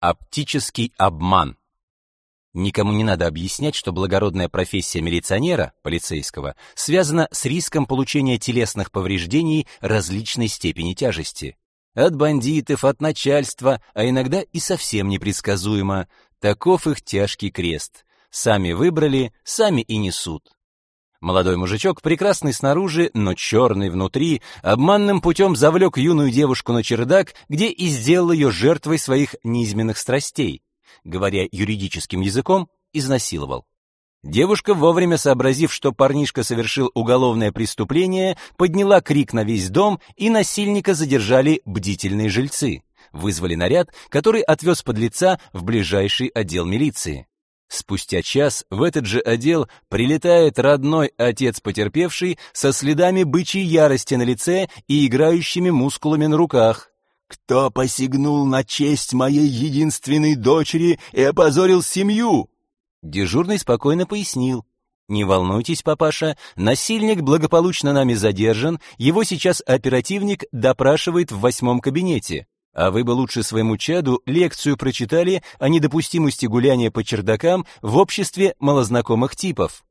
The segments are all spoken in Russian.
Оптический обман. Никому не надо объяснять, что благородная профессия милиционера, полицейского, связана с риском получения телесных повреждений различной степени тяжести. От бандитов, от начальства, а иногда и совсем непредсказуемо. Таков их тяжкий крест. Сами выбрали, сами и несут. Молодой мужичок, прекрасный снаружи, но черный внутри, обманным путем завлек юную девушку на чердак, где и сделал ее жертвой своих низменных страстей. Говоря юридическим языком, изнасиловал. Девушка, вовремя сообразив, что парнишка совершил уголовное преступление, подняла крик на весь дом, и насильника задержали бдительные жильцы. Вызвали наряд, который отвез подлеца в ближайший отдел милиции. Спустя час в этот же отдел прилетает родной отец потерпевший со следами бычьей ярости на лице и играющими мускулами на руках. «Кто посягнул на честь моей единственной дочери и опозорил семью?» Дежурный спокойно пояснил. «Не волнуйтесь, папаша, насильник благополучно нами задержан, его сейчас оперативник допрашивает в восьмом кабинете. А вы бы лучше своему чаду лекцию прочитали о недопустимости гуляния по чердакам в обществе малознакомых типов.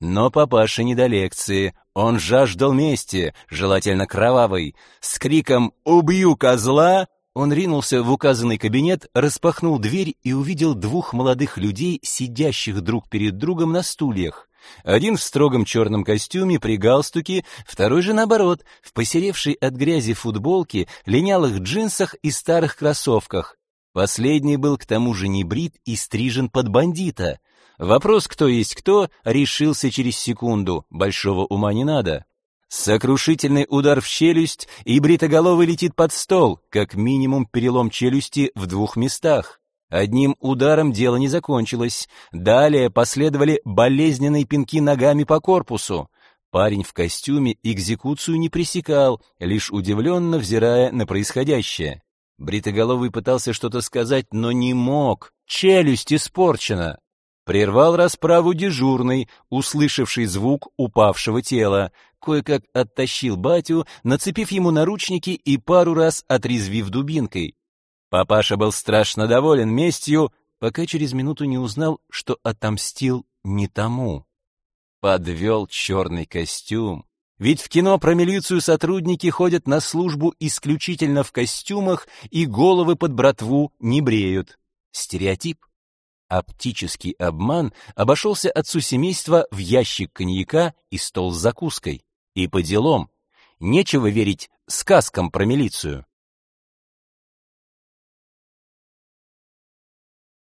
Но папаша не до лекции. Он жаждал мести, желательно кровавой. С криком «Убью козла!» он ринулся в указанный кабинет, распахнул дверь и увидел двух молодых людей, сидящих друг перед другом на стульях. Один в строгом черном костюме при галстуке, второй же наоборот, в посеревшей от грязи футболке, линялых джинсах и старых кроссовках. Последний был к тому же не брит и стрижен под бандита. Вопрос, кто есть кто, решился через секунду, большого ума не надо. Сокрушительный удар в челюсть, и бритоголовый летит под стол, как минимум перелом челюсти в двух местах. Одним ударом дело не закончилось. Далее последовали болезненные пинки ногами по корпусу. Парень в костюме экзекуцию не пресекал, лишь удивленно взирая на происходящее. Бритоголовый пытался что-то сказать, но не мог. Челюсть испорчена. Прервал расправу дежурный, услышавший звук упавшего тела. Кое-как оттащил батю, нацепив ему наручники и пару раз отрезвив дубинкой. Папаша был страшно доволен местью, пока через минуту не узнал, что отомстил не тому. Подвел черный костюм. Ведь в кино про милицию сотрудники ходят на службу исключительно в костюмах и головы под братву не бреют. Стереотип. Оптический обман обошелся отцу семейства в ящик коньяка и стол с закуской. И по делам. Нечего верить сказкам про милицию.